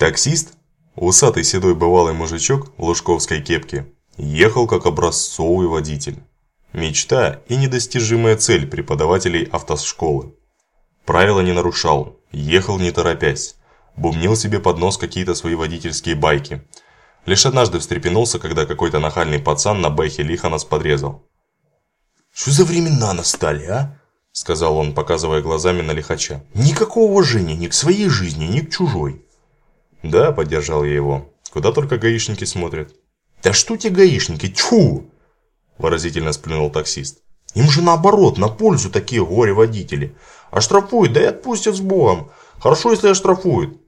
Таксист, усатый седой бывалый мужичок в лужковской кепке, ехал как образцовый водитель. Мечта и недостижимая цель преподавателей автошколы. Правила не нарушал, ехал не торопясь, бумнил себе под нос какие-то свои водительские байки. Лишь однажды встрепенулся, когда какой-то нахальный пацан на бэхе лихо нас подрезал. «Что за времена настали, а?» – сказал он, показывая глазами на лихача. «Никакого уважения ни к своей жизни, ни к чужой». «Да», – поддержал я его. «Куда только гаишники смотрят». «Да что те гаишники, тьфу!» – выразительно сплюнул таксист. «Им же наоборот, на пользу такие горе-водители. Оштрафуют, да и отпустят с Богом. Хорошо, если оштрафуют».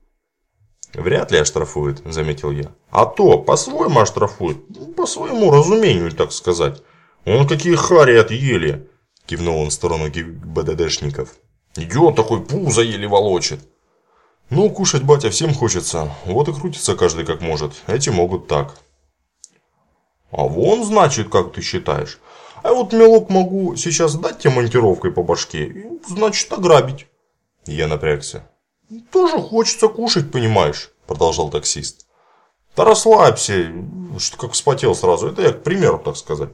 «Вряд ли оштрафуют», – заметил я. «А то, по-своему оштрафуют. По своему разумению, так сказать. Он какие хари отъели!» – кивнул он в сторону ГИБДДшников. «Идет такой, пузо еле волочит». «Ну, кушать, батя, всем хочется. Вот и крутится каждый как может. Эти могут так». «А вон, значит, как ты считаешь. А вот, мелок, могу сейчас дать тебе монтировкой по башке, значит, ограбить». Я напрягся. «Тоже хочется кушать, понимаешь», – продолжал таксист. «Да расслабься, что как вспотел сразу. Это я к примеру, так сказать».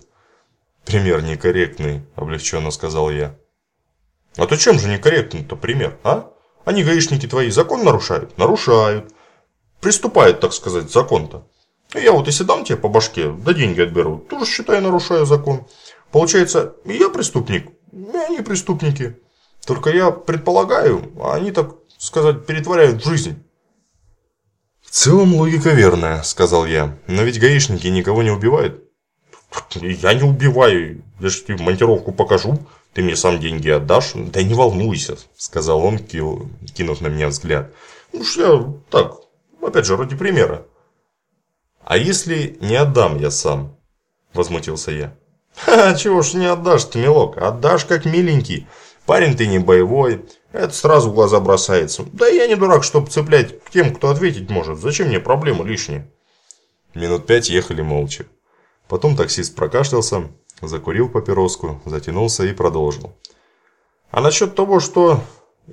«Пример некорректный», – облегченно сказал я. «А то чем же некорректный-то пример, а? Они, гаишники твои, закон нарушают? Нарушают. Приступают, так сказать, закон-то. Я вот если дам тебе по башке, да деньги отберу, тоже, считай, нарушаю закон. Получается, я преступник, и они преступники. Только я предполагаю, а они, так сказать, перетворяют жизнь». «В целом логика верная», – сказал я. «Но ведь гаишники никого не убивают». Я не убиваю, я же тебе монтировку покажу, ты мне сам деньги отдашь. Да не волнуйся, сказал он, кинув на меня взгляд. Ну я так, опять же, ради примера. А если не отдам я сам? Возмутился я. Ха, чего ж не отдашь ты, милок, отдашь как миленький. Парень ты не боевой, это сразу в глаза бросается. Да я не дурак, чтобы цеплять к тем, кто ответить может. Зачем мне проблемы лишние? Минут пять ехали молча. Потом таксист прокашлялся, закурил папироску, затянулся и продолжил. А насчет того, что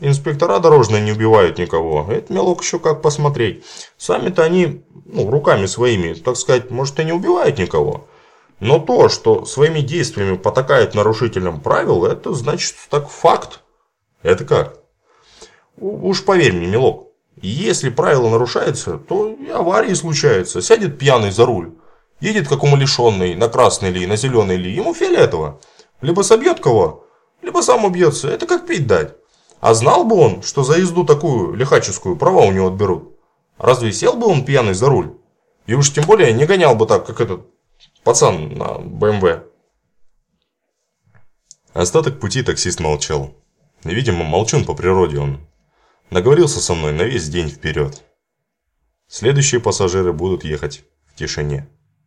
инспектора дорожные не убивают никого, это мелок еще как посмотреть. Сами-то они, ну, руками своими, так сказать, может и не убивают никого. Но то, что своими действиями потакают нарушителям правил, это значит так факт. Это как? Уж поверь мне, мелок, если правила нарушаются, то и аварии случаются. Сядет пьяный за руль. Едет как умалишенный, на красный ли, на зеленый ли, ему фиолетово. Либо собьет кого, либо сам убьется. Это как пить дать. А знал бы он, что за езду такую лихаческую права у него отберут. Разве сел бы он пьяный за руль? И уж тем более не гонял бы так, как этот пацан на БМВ. Остаток пути таксист молчал. Видимо, молчун по природе он. Договорился со мной на весь день вперед. Следующие пассажиры будут ехать в тишине.